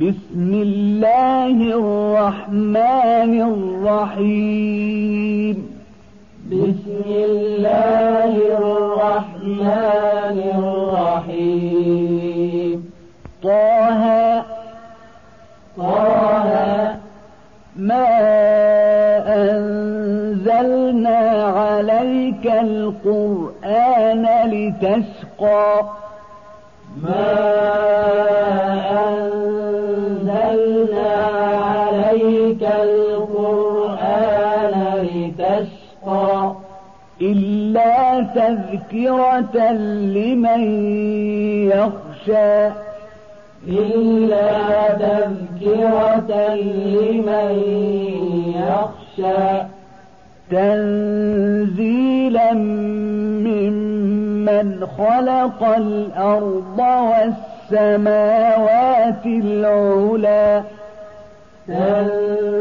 بسم الله الرحمن الرحيم. بسم الله الرحمن الرحيم. طه طه ما أنزلنا عليك القرآن لتشقى. ما تذكرة لمن يخشى. إلا تذكرة لمن يخشى. تنزيلا ممن خلق الأرض والسماوات العلى. تنزيلا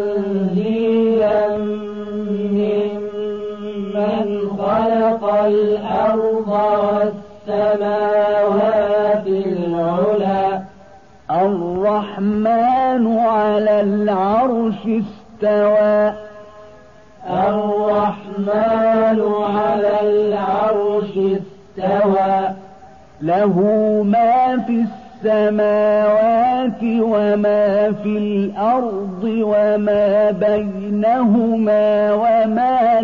ممن خلق الأرض والسماوات العلى. الرحمن على العرش استوى. الرحمن على العرش استوى. له ما في السماوات وما في الأرض وما بينهما وما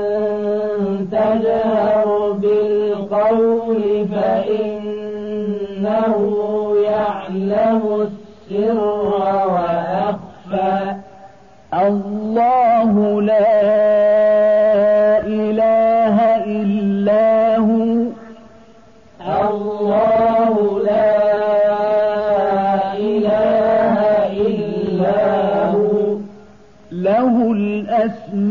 تجهر بالقول فإنه يعلم السر وأخفى. الله لا إله إلا هو. الله لا إله إلا هو. له الأسماء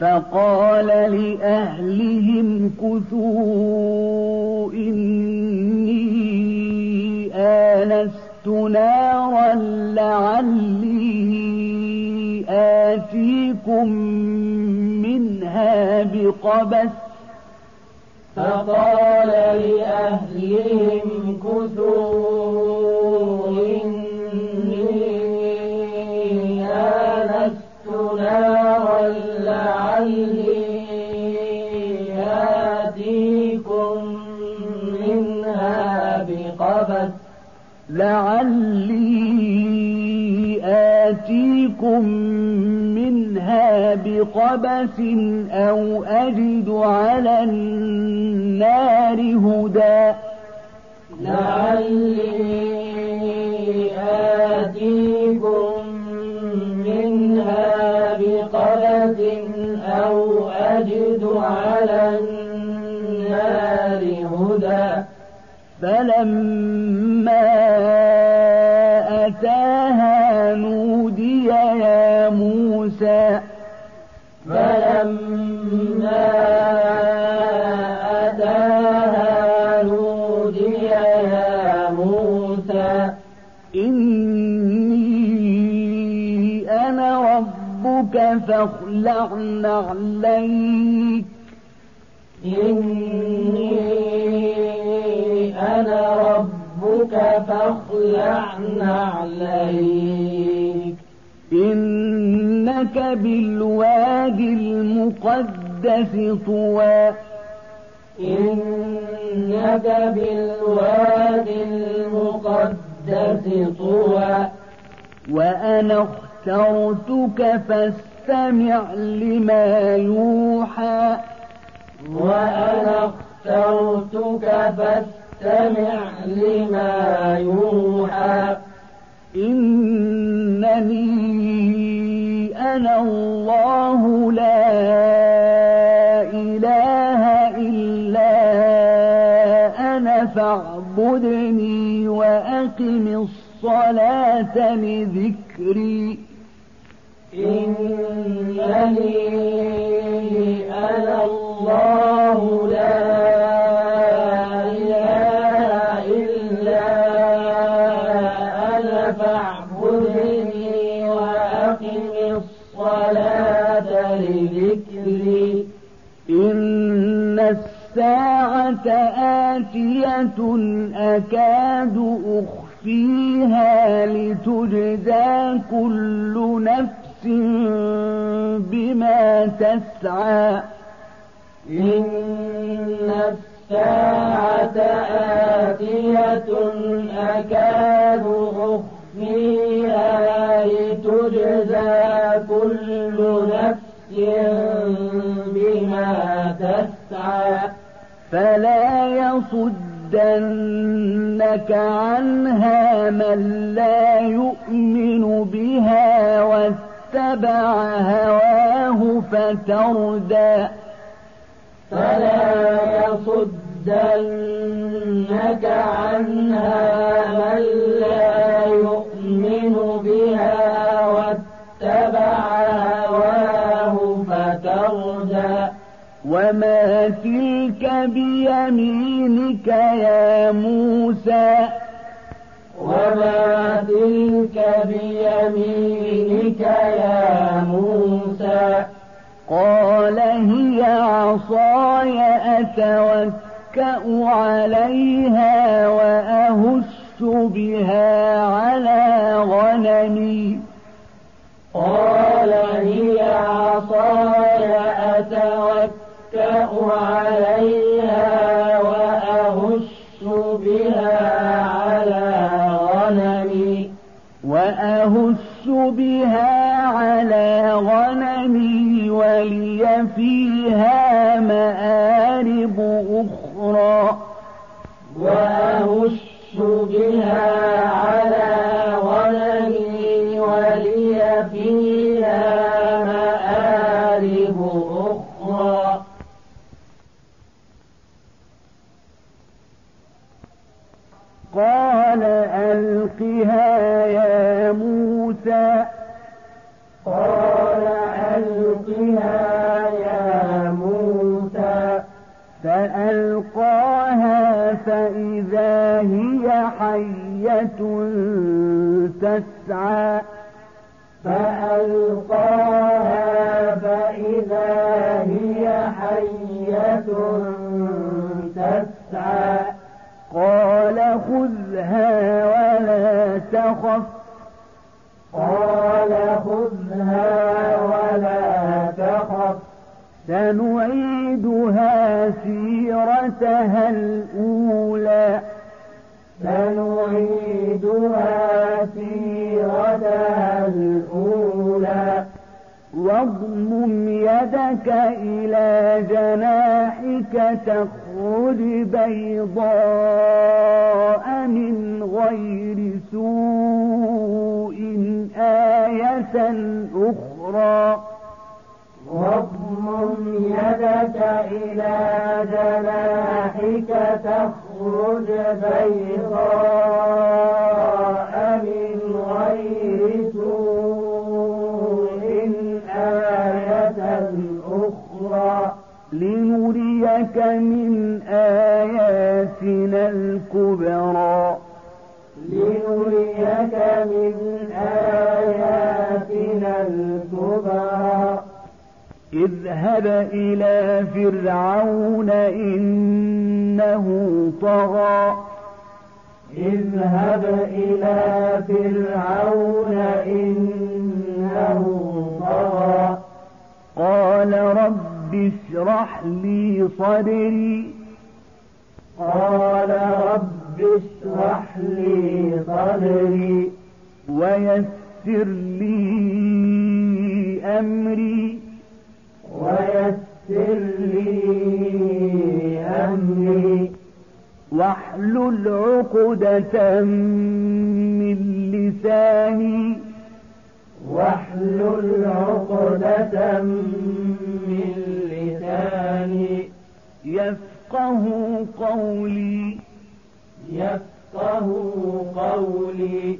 فقال لأهلهم كثوا إني آنست نارا لعلي آتيكم منها بقبس. فقال لأهلهم كثوا لعلي آتيكم منها بقبس أو أجد على النار هدى لعلي آتيكم منها بقبس أو أجد على النار هدى فلما أتاها نودي يا موسى. فلما أتاها نودي يا موسى. إني أنا ربك فاخلع نعليك. إني فاخلع عليك. إنك بالوادي المقدس طوى. إنك بالوادي المقدس طوى. وأنا اخترتك فاستمع لما يوحى. وأنا اخترتك فاستمع لما يوحى. إنني أنا الله لا إله إلا أنا فاعبدني وأقم الصلاة لذكري. إنني أنا الله لا الساعة آتية أكاد أخفيها لتجزى كل نفس بما تسعى. إن الساعة آتية أكاد أخفيها لتجزى كل نفس بما تسعى. فلا يصدنك عنها من لا يؤمن بها واتبع هواه فتردى. فلا يصدنك عنها من لا وما تلك بيمينك يا موسى؟ وما تلك بيمينك يا موسى؟ قال هي عصاي أتوكأ عليها وأهش بها على غنمي. قال هي عصاي عليها وأهش بها على غنمي. وأهش بها على غنمي ولي فيها مآرب أخرى. وأهش بها على ألقها يا موسى. قال ألقها يا موسى. فألقاها فإذا هي حية تسعى. فألقاها فإذا هي حية تسعى. قال خذها ولا تخف قال خذها ولا تخف. سنعيدها سيرتها الأولى. سنعيدها سيرتها الأولى. واضمم يدك إلى جناحك تخرج بيضاء من غير سوء آية أخرى. واضمم يدك إلى جناحك تخرج بيضاء من غير لنريك من آياتنا الكبرى. لنريك من آياتنا الكبرى. اذهب إلى فرعون إنه طغى. اذهب إلى فرعون إنه طغى. قال رب اشرح لي صدري. قال رب اشرح لي صدري. ويسر لي أمري. ويسر لي أمري. واحلل عقدة من لساني. واحلل عقدة من لساني. يفقه قولي. يفقه قولي.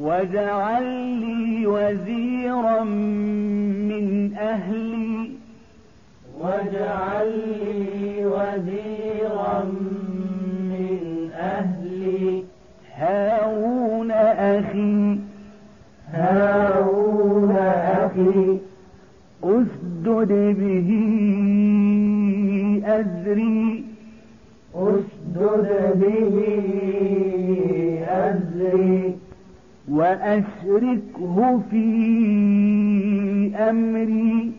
واجعل لي وزيرا من أهلي. واجعل لي وزيرا من أهلي. هارون أخي هارون أخي أسدد به أزري. أشدد به أزري. وأشركه في أمري.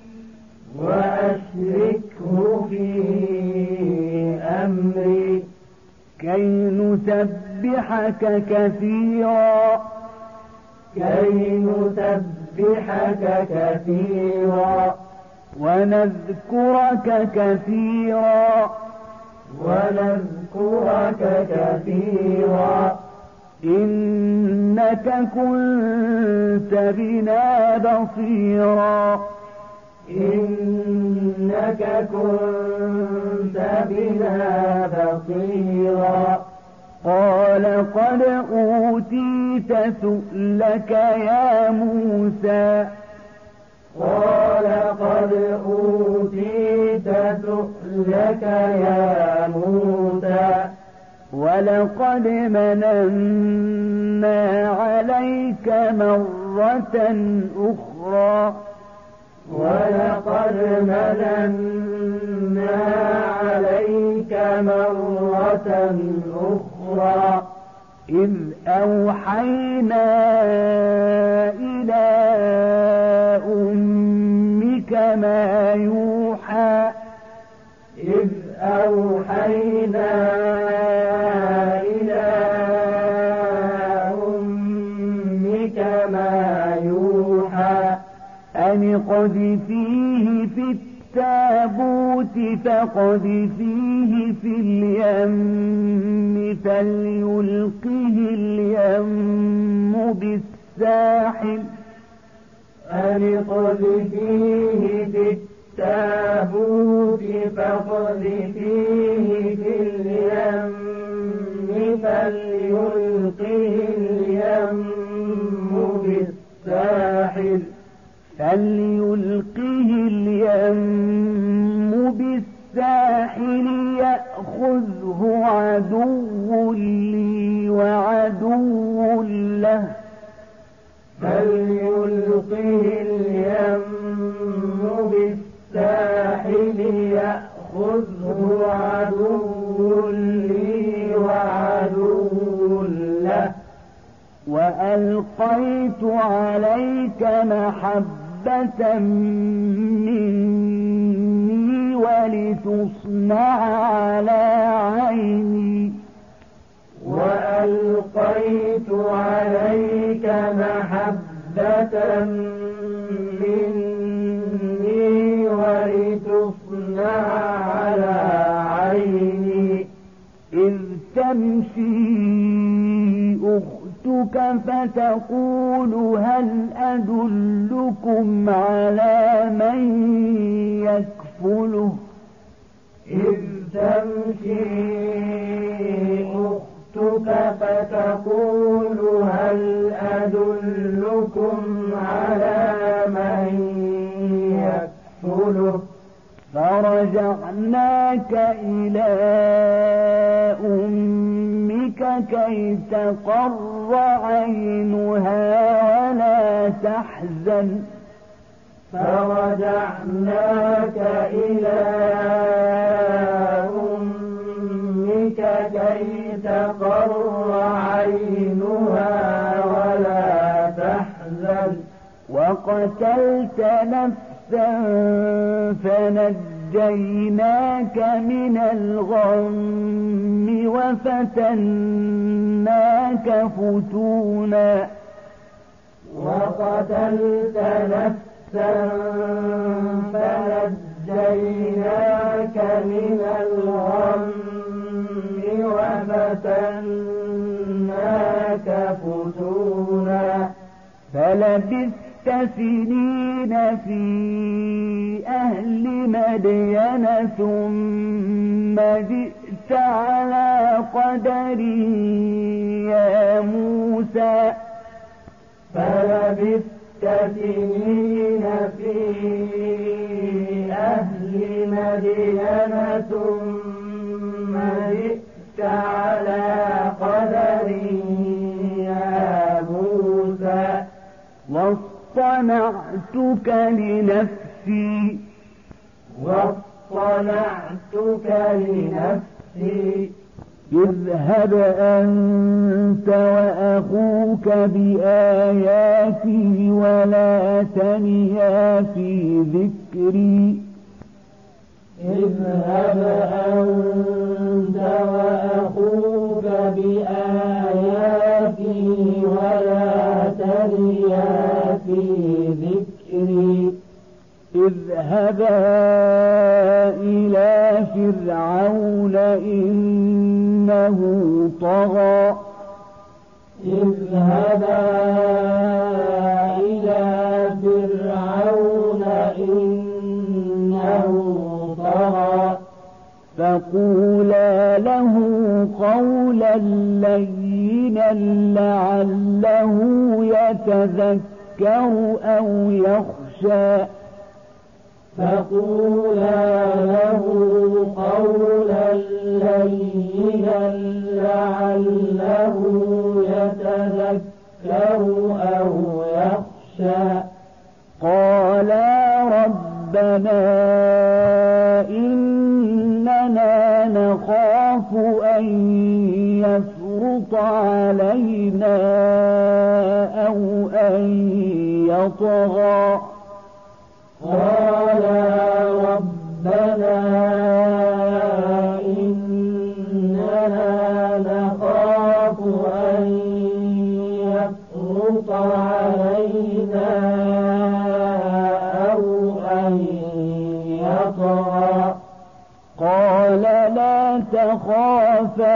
وأشركه في أمري. كي نسبحك كثيرا. كي نسبحك كثيرا ونذكرك كثيرا ونذكرك كثيرا إنك كنت بنا بصيرا إنك كنت بنا بصيرا قال قد أوتيت سؤلك يا موسى. قال قد أوتيت سؤلك يا موسى. ولقد مننا عليك مرة أخرى. ولقد مننا عليك مرة أخرى. إذ أوحينا إلى أمك ما يوحى إذ أوحينا إلى أمك ما يوحى أن قذفيه في التابوت فقذفيه في اليم فليلقه اليم بالساحل. أن قذفيه في التابوت فقذفيه في اليم فليلقه اليم بالساحل. فليلقه اليم بالساحل يأخذه عدو لي وعدو له. فليلقه اليم بالساحل يأخذه عدو لي وعدو له. وألقيت عليك محبة مني ولتصنع على عيني وألقيت عليك محبة مني ولتصنع على عيني إذ تمشي أختك فتقول هل أدلكم على من يكفله؟ إذ تمشي أختك فتقول هل أدلكم على من يكفله؟ فرجعناك إلى كي تقر عينها ولا تحزن فرجعناك إلى أمك كي تقر عينها ولا تحزن وقتلت نفسا فنجيناك من الغم وفتناك فتونا وقتلت نفسا فنجيناك من الغم وفتناك فتونا فلبثت سنين في أهل مدين ثم جئت على قدري يا موسى. فلبثت سنين في أهل مدين ثم جئت على قدري يا موسى. واصطنعتك لنفسي. واصطنعتك لنفسي. اذهب أنت وأخوك بآياتي ولا تنيا في ذكري. اذهب أنت وأخوك بآياتي ولا تنيا في ذكري. اذهبا إلى فرعون إنه طغى. اذهبا فقولا له قولا لينا لعله يتذكر أو يخشى فقولا له قولا لينا لعله يتذكر أو يخشى قالا ربنا إننا نخاف أن يفرط علينا أو أن يطغى. قال ربنا تخافا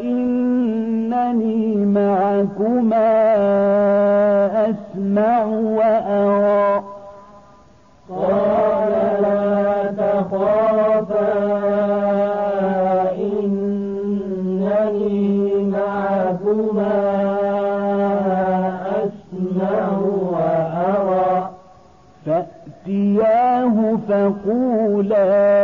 إنني معكما أسمع وأرى. قال لا تخافا إنني معكما أسمع وأرى. فأتياه فقولا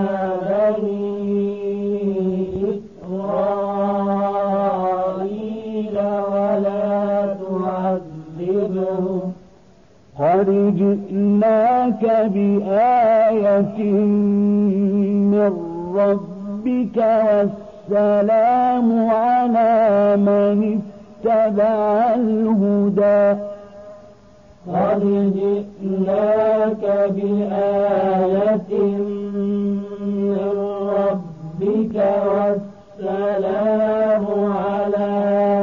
قد جئناك بآية من ربك والسلام على من اتبع الهدى قد جئناك بآية من ربك والسلام على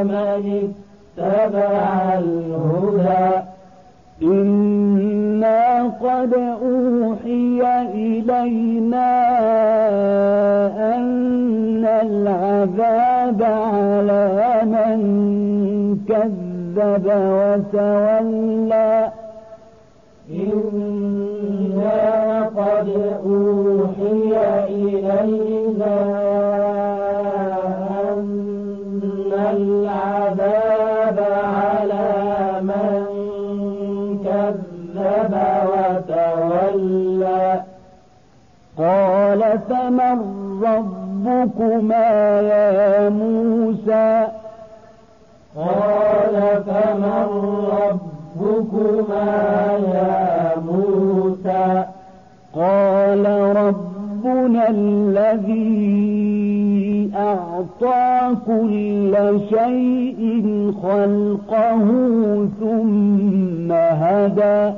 من اتبع الهدى إنا قد أوحي إلينا أن العذاب على من كذب وتولى إنا قد أوحي إلينا فمن ربكما يا موسى قال فمن ربكما يا موسى قال ربنا الذي أعطى كل شيء خلقه ثم هدى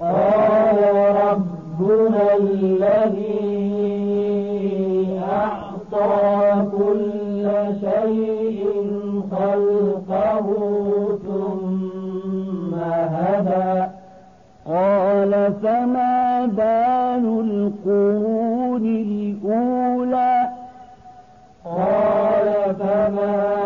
قال ربنا الذي أعطى كل شيء خلقه ثم هدى قال فما بال القرون الأولى قال فما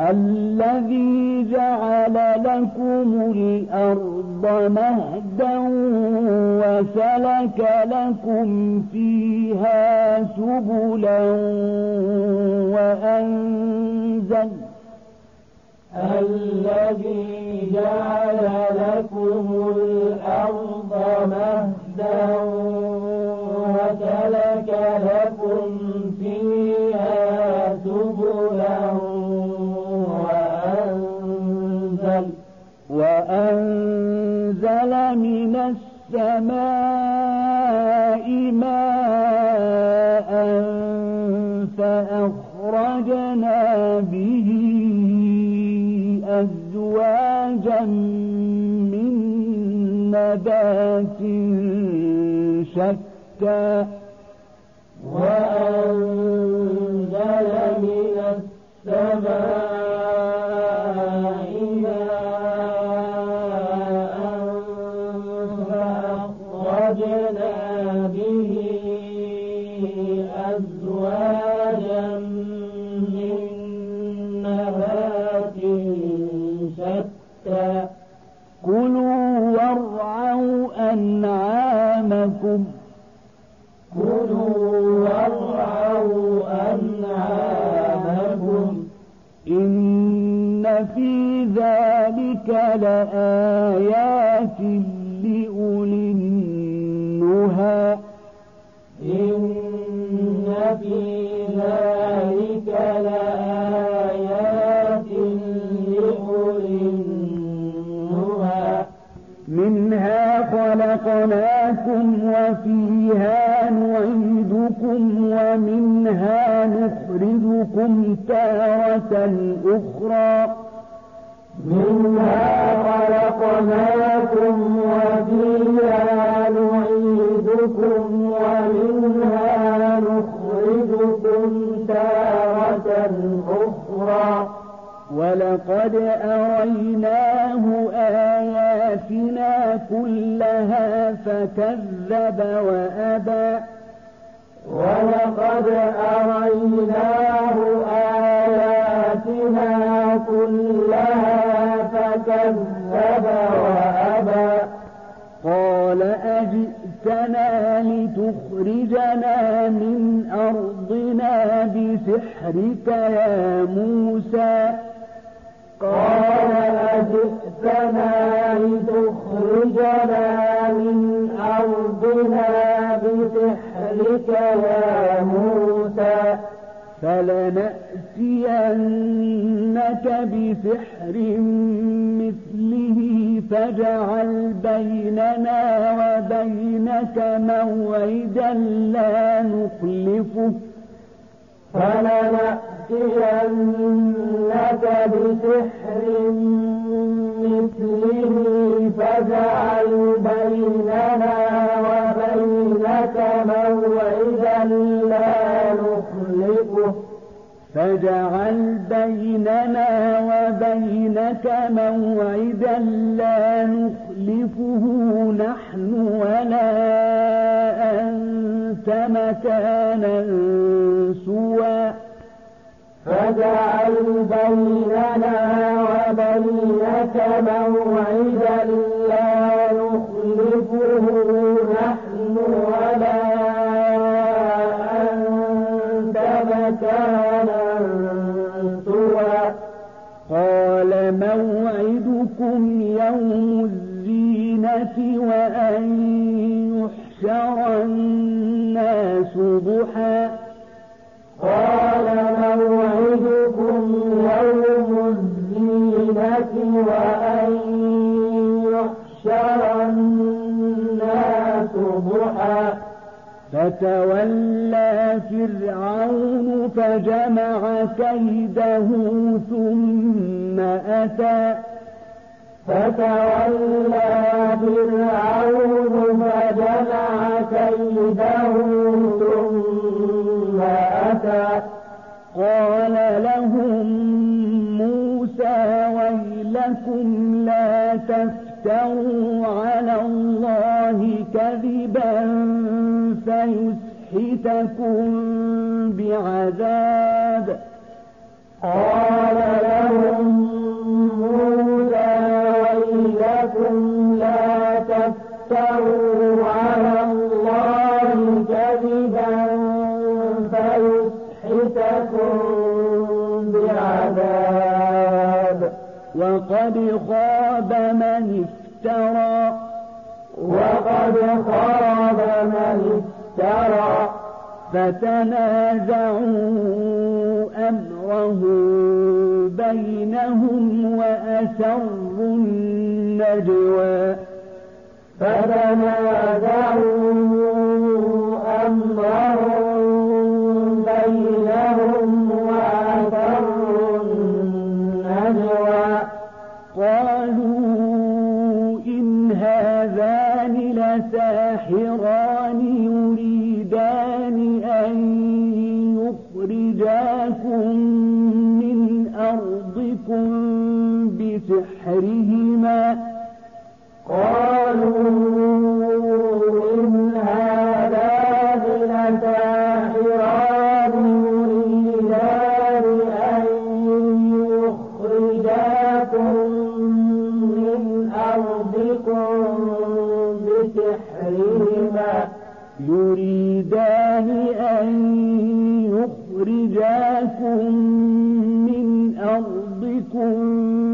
الذي جعل لكم الأرض مهدا وسلك لكم فيها سبلا وأنزل الذي جعل لكم الأرض مهدا وسلك لكم فيها من السماء ماء فأخرجنا به أزواجا من نبات شتى وأنزل لآيات لأولي النهى. إن في ذلك لآيات لأولي النهى. منها خلقناكم وفيها نعيدكم ومنها نخرجكم تارة أخرى. منها خلقناكم وفيها نعيدكم ومنها نخرجكم تارة أخرى. ولقد أريناه آياتنا كلها فكذب وأبى. ولقد أريناه لتخرجنا من أرضنا بسحرك يا موسى. قال أجئتنا لتخرجنا من أرضنا بسحرك يا موسى. فلنأتينك بسحر مثله. فاجعل بيننا وبينك موعدا لا نخلفه. فلنأتينك بسحر مثله فاجعل بيننا وبينك موعدا لا نخلفه نحن ولا أنت مكانا سوى. فاجعل بيننا وبينك موعدا لا نخلفه موعدكم يوم الزينة وأن يحشر الناس ضحى قال موعدكم يوم الزينة وأن فتولى فرعون فجمع كيده ثم أتى. فتولى فرعون فجمع كيده ثم أتى. قال لهم موسى ويلكم لا تفتروا على الله كذبا فيسحتكم بعذاب. قال لهم وقد خاب من افترى. وقد خاب من افترى. فتنازعوا أمره بينهم وأسروا النجوى. فتنازعوا أمرهم بسحرهما قالوا إن يريدان أن يخرجاكم من أرضكم بسحرهما. يريدان أن يخرجاكم من أرضكم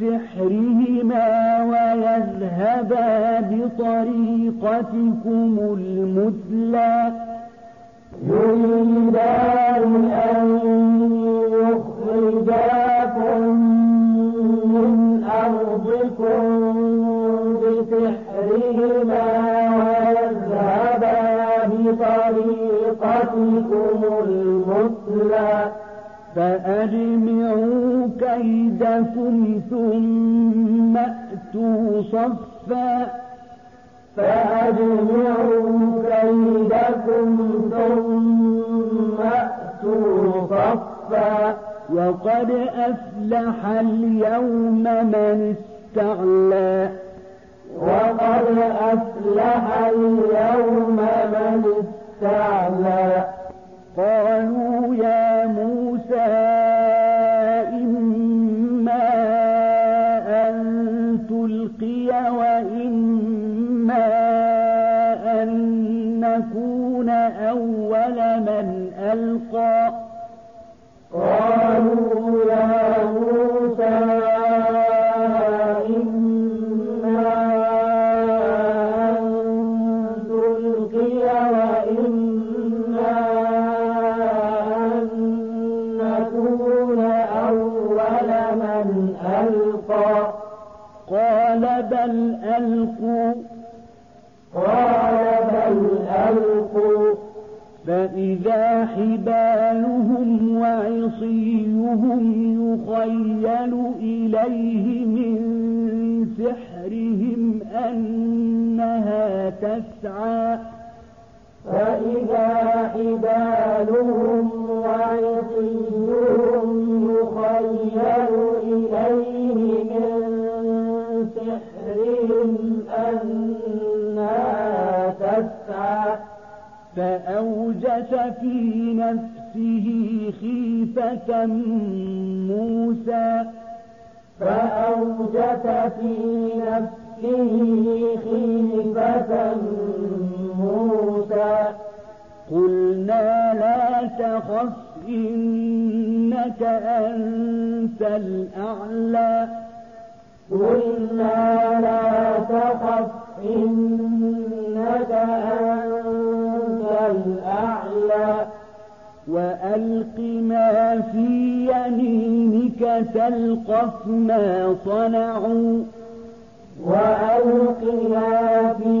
بسحرهما ويذهبا بطريقتكم المثلى. يريدان أن يخرجاكم من أرضكم بسحرهما ويذهبا بطريقتكم المثلى. فأجمعوا كيدكم ثم أتوا صفا فأجمعوا كيدكم ثم أتوا صفا وقد أفلح اليوم من استعلى وقد أفلح اليوم من استعلى قالوا يا موسى ألقى إذا حبالهم وعصيهم يخيل إليه من سحرهم أنها تسعى. فإذا حبالهم وعصيهم يخيل فأوجس في نفسه خيفة موسى. فأوجس في نفسه خيفة موسى. قلنا لا تخف إنك أنت الأعلى. قلنا لا تخف إنك أنت الأعلى وألق ما في يمينك تلقف ما صنعوا وألق ما في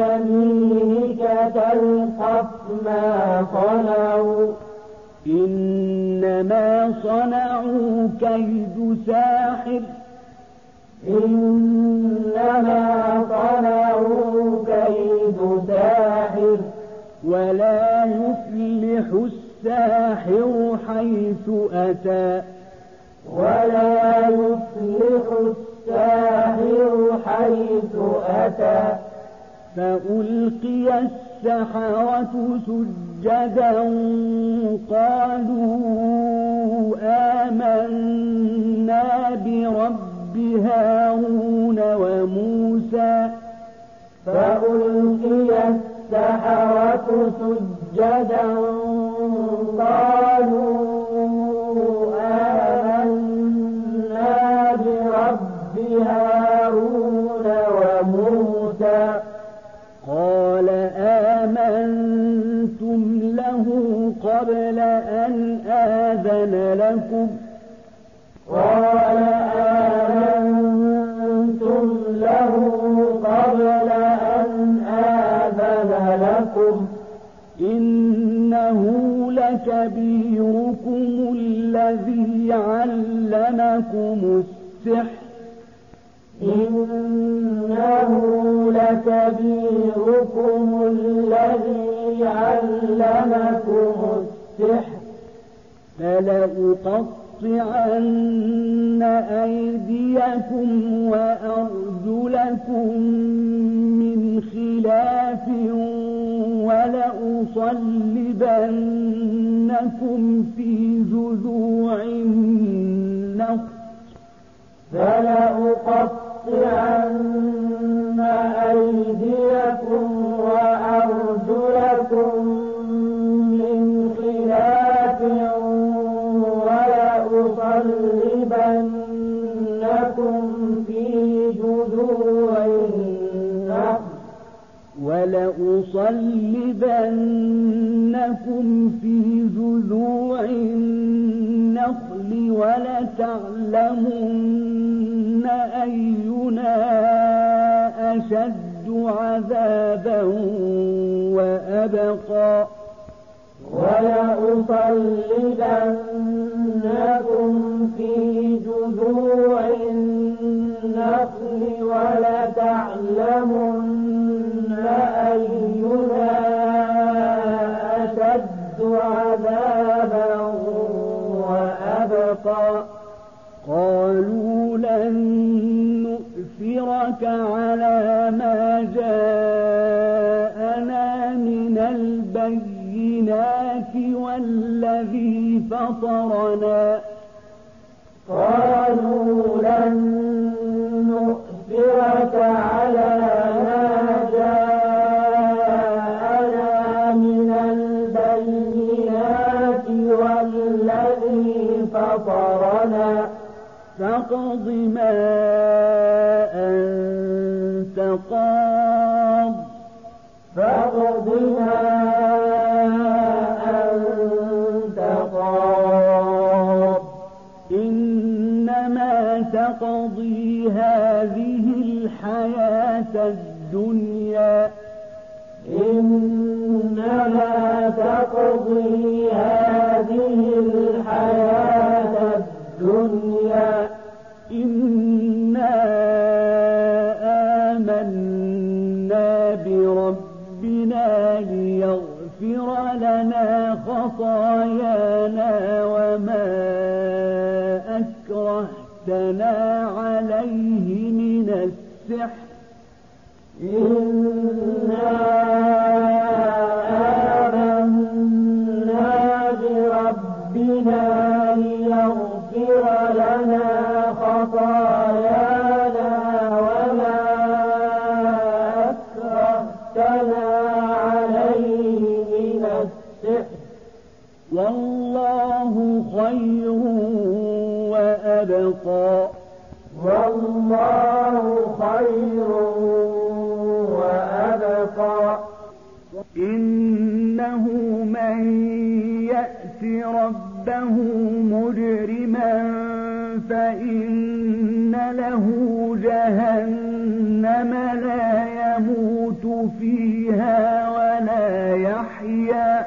يمينك تلقف ما صنعوا إنما صنعوا كيد ساحر إنما صنعوا كيد ساحر ولا يفلح الساحر حيث أتى. ولا يفلح الساحر حيث أتى. فألقي السحرة سجدا قالوا آمنا برب هارون وموسى. فألقي السحرة سجدا قالوا آمنا برب هارون وموسى. قال آمنتم له قبل أن آذن لكم. قال آمنتم لكم إنه لكبيركم الذي علمكم السحر. إنه لكبيركم الذي علمكم السحر. فلأقطعن أيديكم وأرجلكم من خلاف ولأصلبنكم في جذوع النخل. فلأقطعن أيديكم وأرجلكم ولأصلبنكم في جذوع النخل ولتعلمن أينا أشد عذابا وأبقى. ولأصلبنكم في جذوع النخل نؤثرك على ما جاءنا من البينات والذي فطرنا. قالوا لن نؤثرك على ما جاءنا من البينات والذي فطرنا. فاقض ما أنت قاض. فاقض ما أنت إنما تقضي هذه الحياة الدنيا. إنما تقضي خطايانا وما أكرهتنا عليه من السحر. ربه مجرما فإن له جهنم لا يموت فيها ولا يحيا.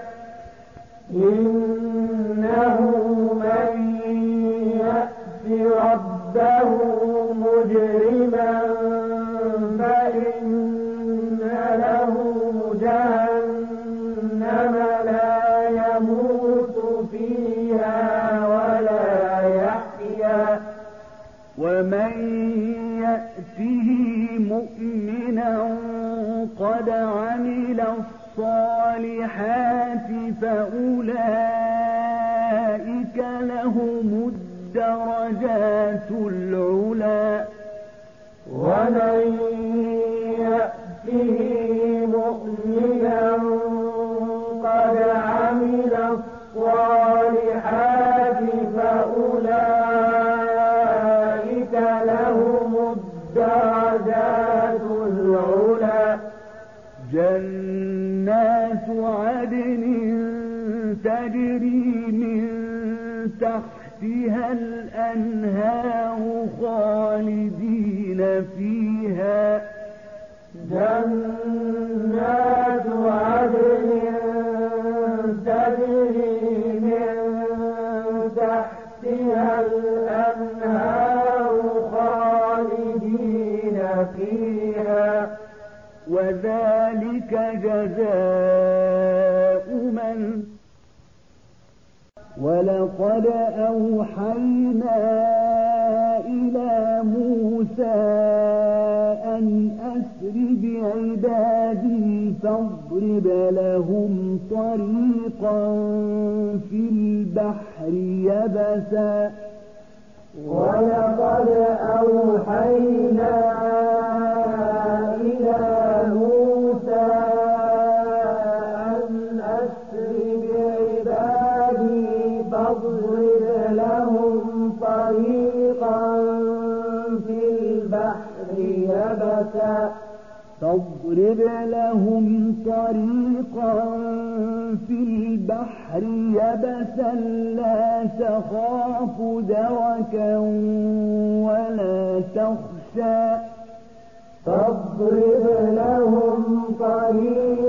Ooh.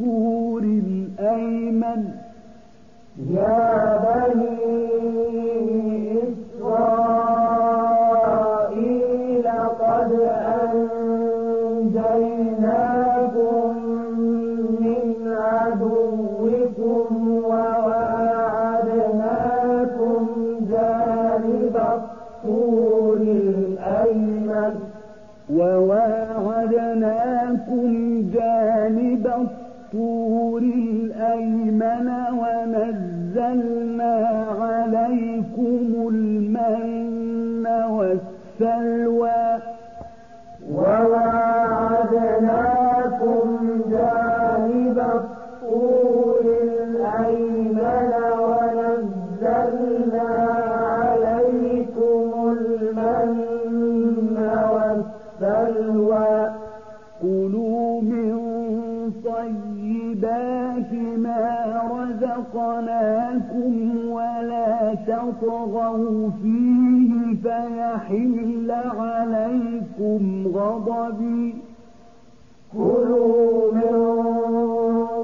الطور الأيمن. يا بني تَتَّقُونَ تطغوا فيه فيحل عليكم غضبي. كلوا من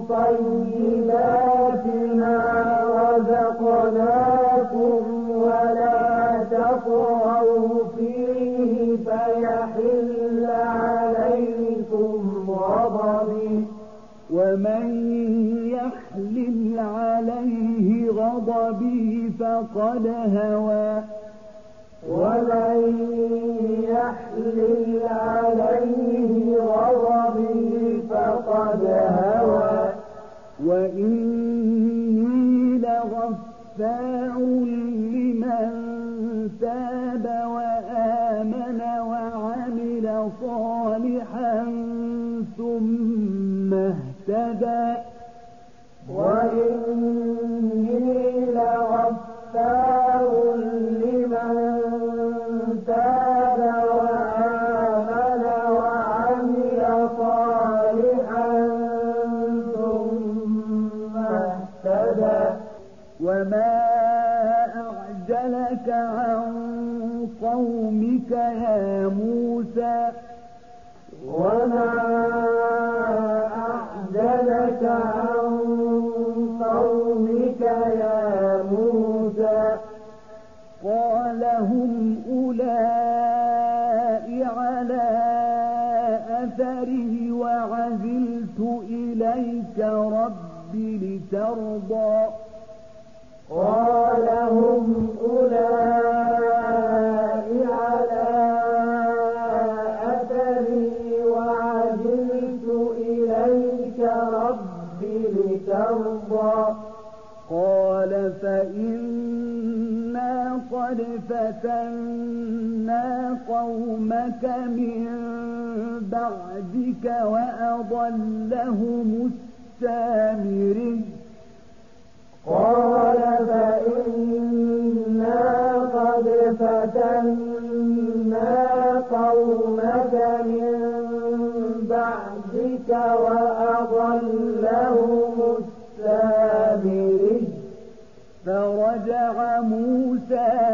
طيبات ما رزقناكم ولا تطغوا فيه فيحل عليكم غضبي. ومن يحلل عليه غضبي فقد هوى. ومن يحلل عليه غضبي فقد هوى. وإني لغفار لمن تاب وآمن وعمل صالحا ثم اهتدى. إليك رب لترضى. قال هم فإنا قد فتنا قومك من بعدك وأضلهم السامري قال فإنا قد فتنا قومك من بعدك وأضلهم السامري فرجع موسى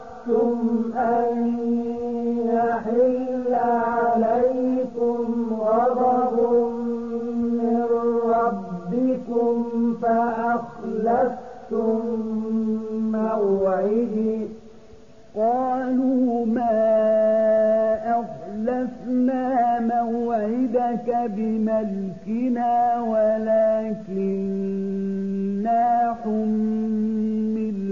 عليكم غضب من ربكم فأخلفتم موعدي قالوا ما أخلفنا موعدك بملكنا ولكننا حملنا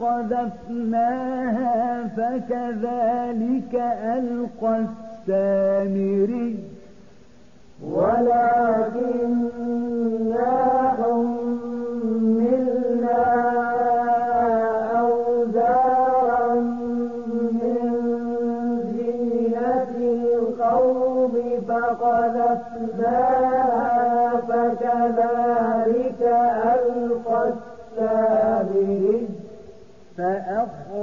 فقذفناها فكذلك ألقى السامري. ولكن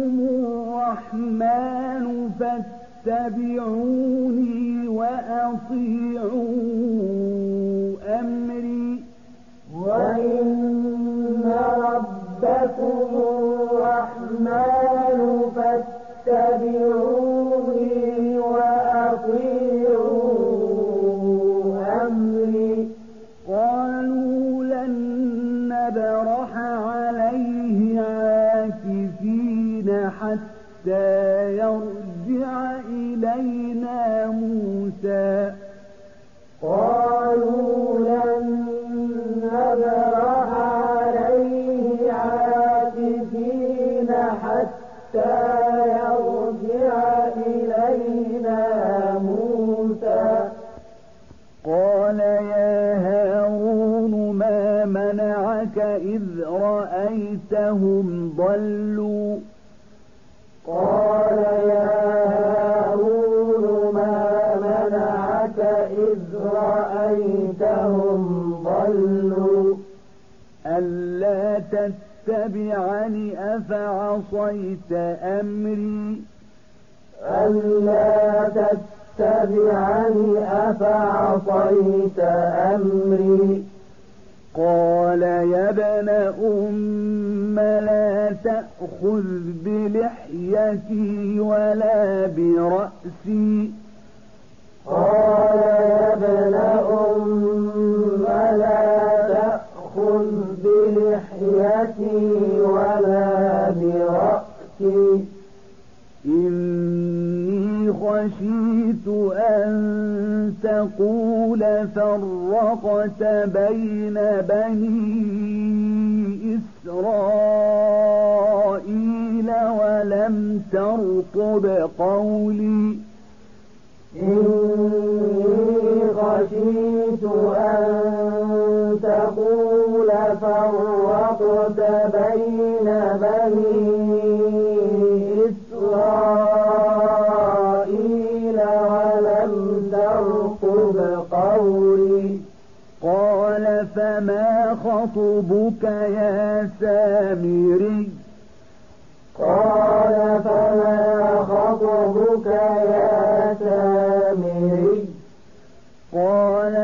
يهديكم الرحمن فاتبعوني وأطيعوا أمري.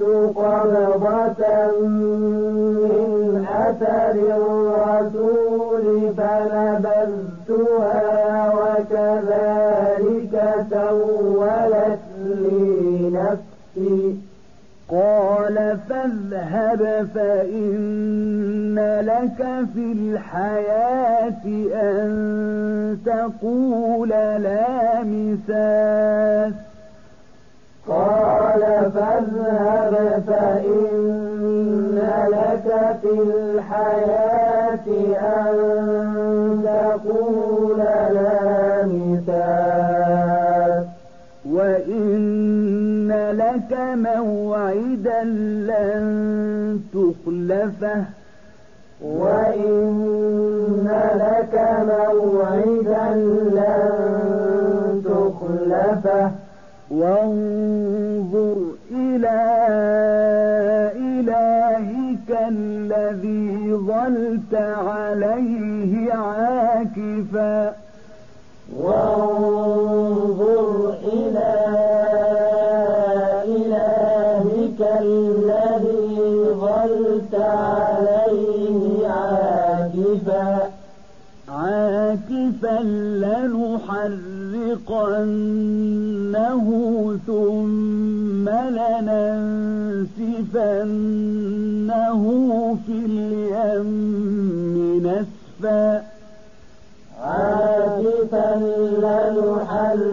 قبضة من أثر الرسول فنبذتها وكذلك سولت لي نفسي قال فاذهب فإن لك في الحياة أن تقول لا مساس قال فاذهب فإن لك في الحياة أن تقول لا مثال. وإن لك موعدا لن تخلفه. وإن لك موعدا لن تخلفه. وانظر إلى إلهك الذي ظلت عليه عاكفا. وانظر إلى إلهك الذي ظلت عليه عاكفا. عاكفا لنحرقنه ثم لننسفنه في اليم نسفا. عاكفا لنحرقنه.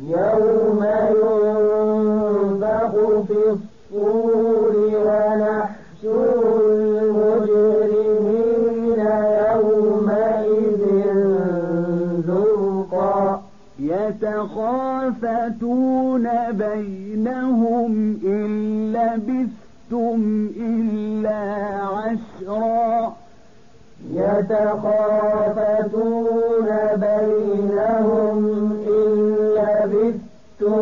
يوم ينفخ في الصور ونحشر المجرمين يومئذ زرقا. يتخافتون بينهم إن لبثتم إلا عشرا. يتخافتون بينهم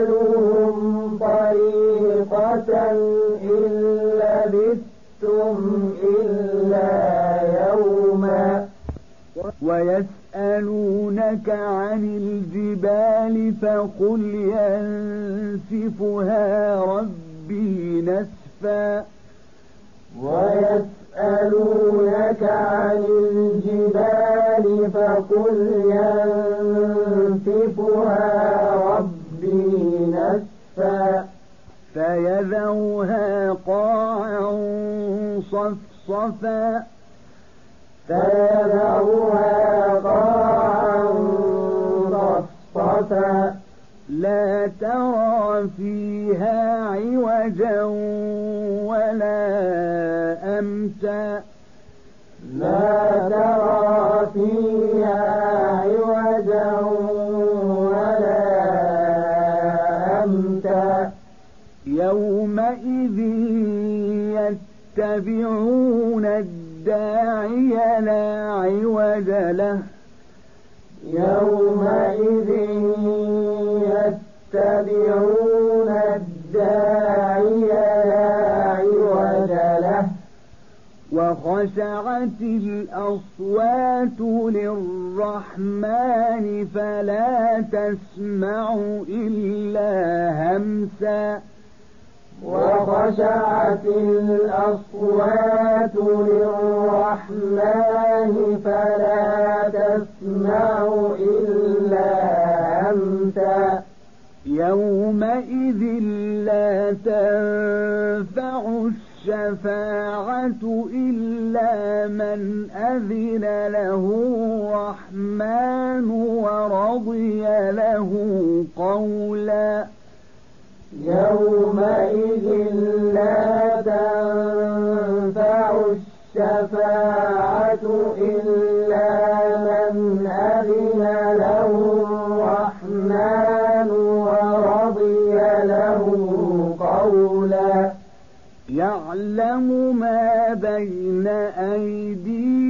أمثلهم طريقة إن لبثتم إلا يوما. ويسألونك عن الجبال فقل ينسفها ربي نسفا. ويسألونك عن الجبال فقل ينسفها ربي نسفا فيذرها قاعا صفصفا. فيذرها قاعا صفصفا. لا ترى فيها عوجا ولا أمتا. لا ترى فيها يومئذ يتبعون الداعي لا عوج له. يومئذ يتبعون الداعي لا عوج له. وخشعت الأصوات للرحمن فلا تسمع إلا همسا. وخشعت الأصوات للرحمن فلا تسمع إلا همسا يومئذ لا تنفع الشفاعة إلا من أذن له الرحمن ورضي له قولا. يومئذ لا تنفع الشفاعة إلا من أذن له الرحمن ورضي له قولا. يعلم ما بين أيديهم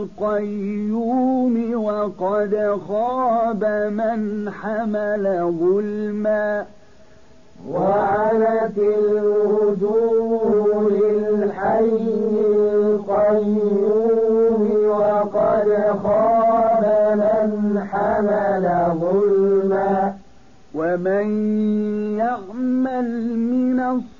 القيوم وقد خاب من حمل ظلما وعنت الوجوه للحي القيوم وقد خاب من حمل ظلما ومن يعمل من الصالحات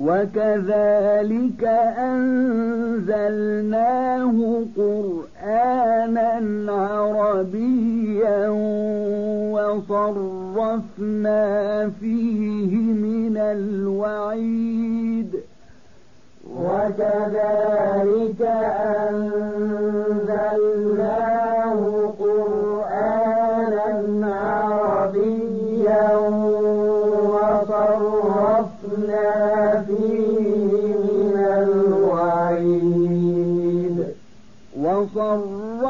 وكذلك أنزلناه قرآنا عربيا وصرفنا فيه من الوعيد وكذلك أنزلناه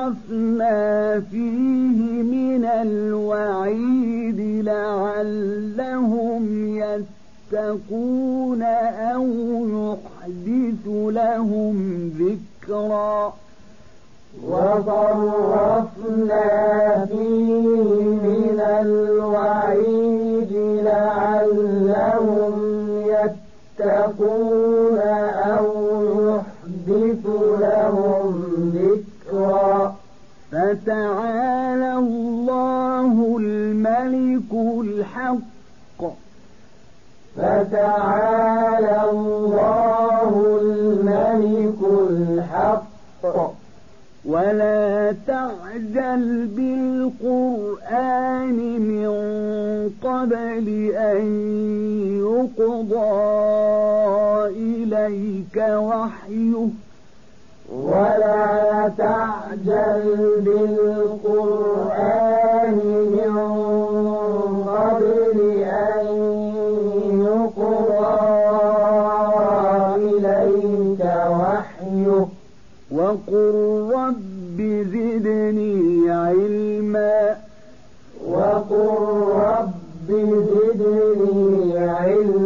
وَأَتْرَفْنَا فيه من الوعيد لعلهم يتقون أو يحدث لهم ذكرا وصرفنا فيه من الوعيد لعلهم يتقون أو يحدث لهم فتعالى الله الملك الحق. فتعالى الله الملك الحق. ولا تعجل بالقرآن من قبل أن يقضى إليك وحيه. ولا تعجل بالقرآن من قبل أن يقضى إليك وحيه. وقل رب زدني علما. وقل رب زدني علما.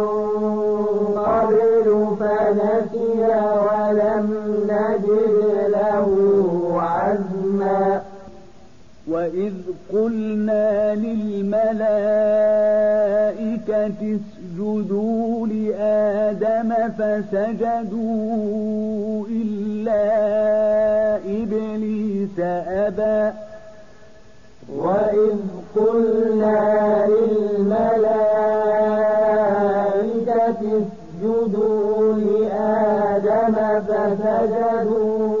وإذ قلنا للملائكة اسجدوا لآدم فسجدوا إلا إبليس أبى وإذ قلنا للملائكة اسجدوا لآدم فسجدوا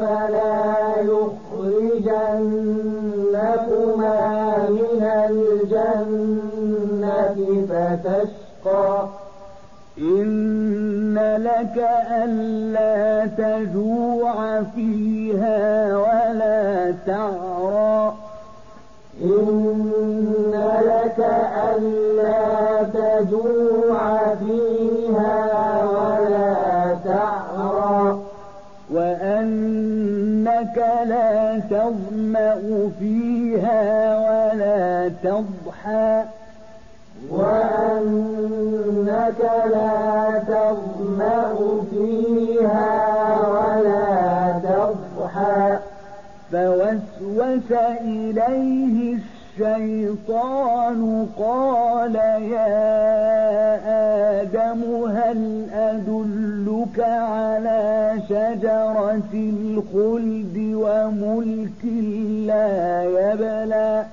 فلا يخرجنكما من الجنة فتشقى. إن لك ألا تجوع فيها ولا تعرى. إن لك ألا تجوع فيها وأنك لا تظمأ فيها ولا تضحى. وأنك لا تظمأ فيها ولا تضحى. فوسوس إليه الشيطان قال يا آدم هل أدلك على شجرة الخلد وملك لا يبلى.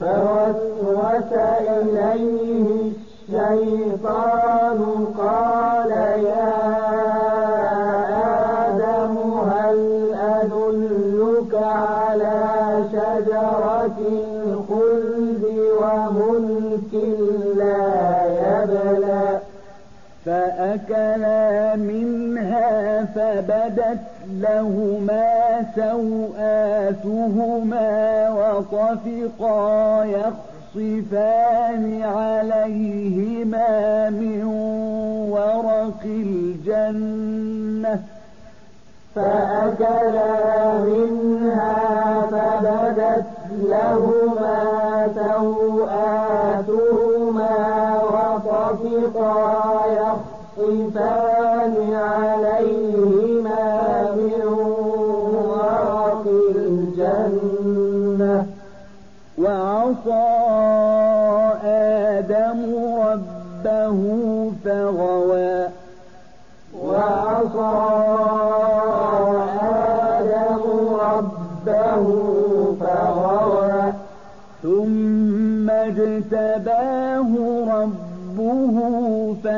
فوسوس إليه الشيطان قال فأكلا منها فبدت لهما سوآتهما وطفقا يخصفان عليهما من ورق الجنة. فأكلا منها فبدت لهما سوآتهما وطفقا يخصفان عليهما من ورق الجنة. وعصى آدم ربه فغوى. وعصى آدم ربه فغوى. ثم اجتباه ربه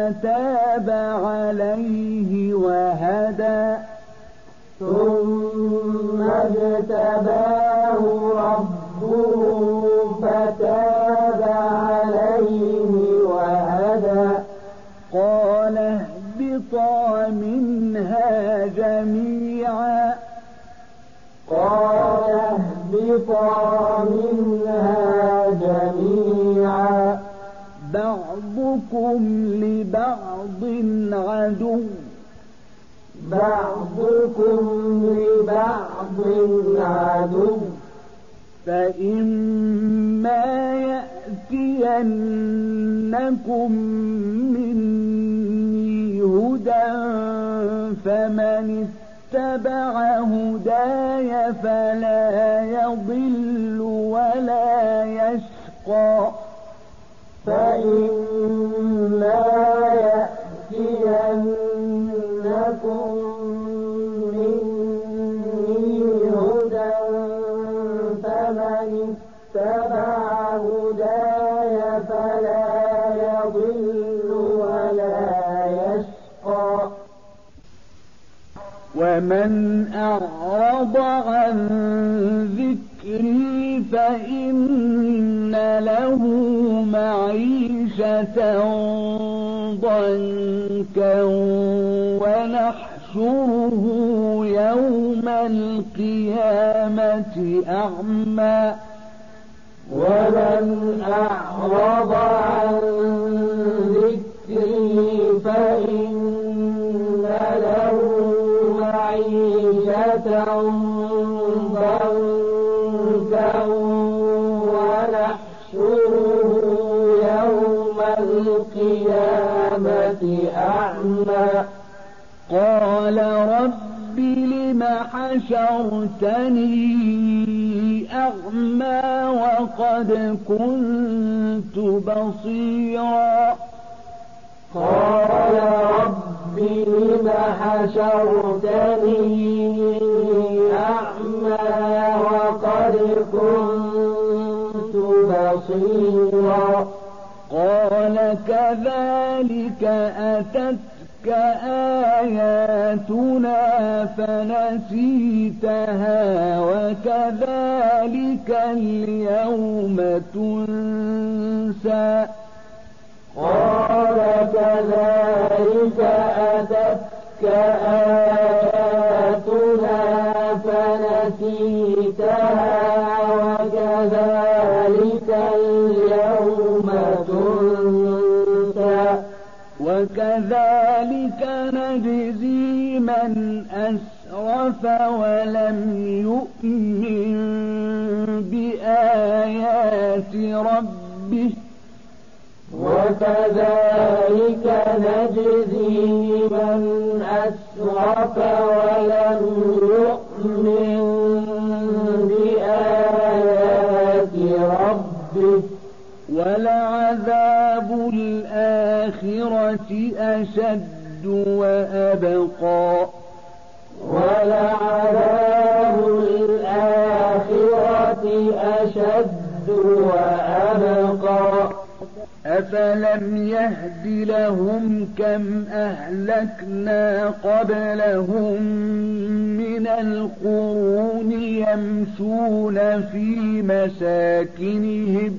فتاب عليه وهدى. ثم اجتباه ربه فتاب عليه وهدى. قال اهبطا منها جميعا. قال اهبطا منها بعضكم لبعض عدو. بعضكم لبعض عدو. فإما يأتينكم مني هدى فمن اتبع هداي فلا يضل ولا يشقى. فإما يأتينكم مني هدى فمن اتبع هداي فلا يضل ولا يشقى. ومن أعرض عن ذكري فإن له معيشة ضنكا ونحشره يوم القيامة أعمى ومن أعرض عن ذكري فإن له معيشة أعمى قال رب لم حشرتني أعمى وقد كنت بصيرا. قال رب لم حشرتني أعمى وقد كنت بصيرا. قال كذلك أتتك آياتنا فنسيتها وكذلك اليوم تنسى. قال كذلك أتتك آياتنا فنسيتها وكذلك اليوم وكذلك نجزي من أسرف ولم يؤمن بآيات ربه. وكذلك نجزي من أسرف ولم يؤمن بآيات ربه. ولعذاب الآخرة أشد وأبقى. ولعذاب الآخرة أشد وأبقى. أفلم يهد لهم كم أهلكنا قبلهم من القرون يمشون في مساكنهم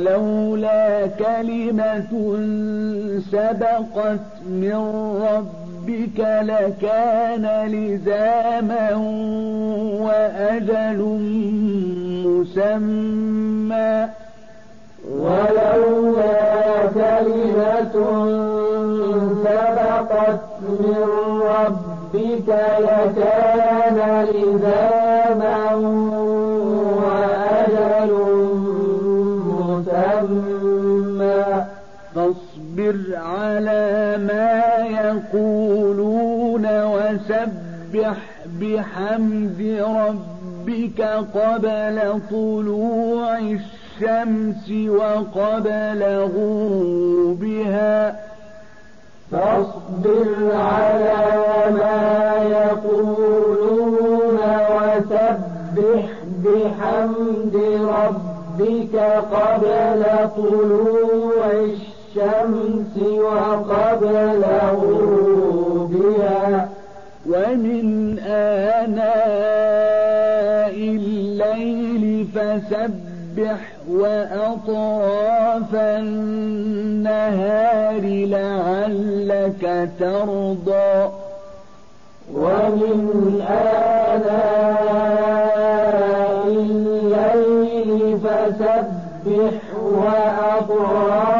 ولولا كلمة سبقت من ربك لكان لزاما وأجل مسمى. ولولا كلمة سبقت من ربك لكان لزاما فاصبر على ما يقولون وسبح بحمد ربك قبل طلوع الشمس وقبل غروبها. فاصبر على ما يقولون وسبح بحمد ربك قبل طلوع الشمس وقبل غروبها ومن آناء الليل فسبح وأطراف النهار لعلك ترضى ومن آناء الليل فسبح وأطراف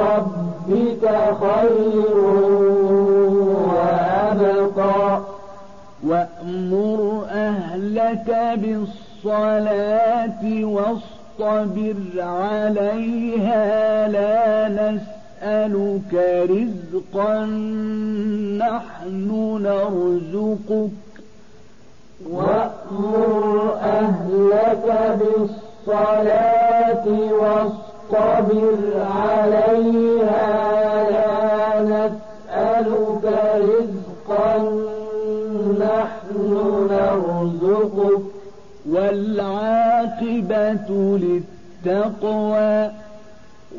ربك خير وأبقى. وأمر أهلك بالصلاة واصطبر عليها لا نسألك رزقا نحن نرزقك. وأمر أهلك بالصلاة واصطبر عليها لا نسألك رزقا نحن نرزقك. والعاقبة للتقوى.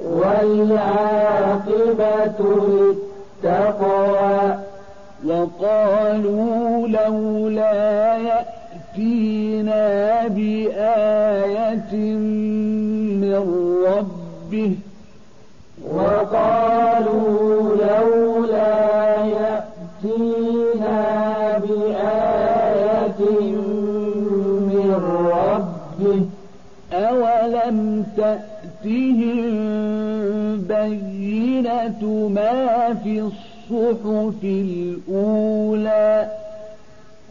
والعاقبة للتقوى. وقالوا لولا يأتينا بآية من ربه. وقالوا لولا يأتينا بآية من ربه. أولم تأتهم بينة ما في الصحف الأولى؟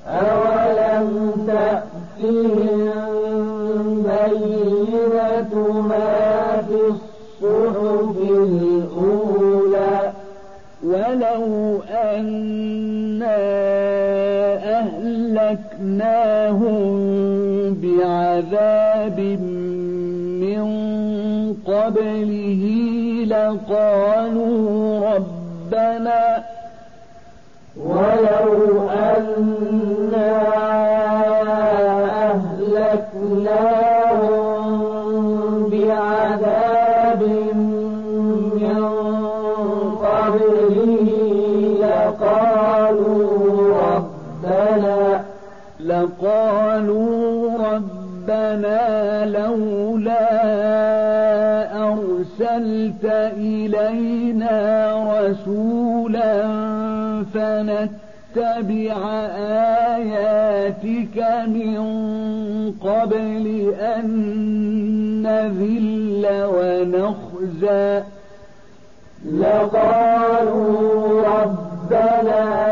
أولم تأتهم بينة ما أنا أهلكناهم بعذاب من قبله لقالوا ربنا ولو أنا لقالوا ربنا لولا أرسلت إلينا رسولا فنتبع آياتك من قبل أن نذل ونخزى. لقالوا ربنا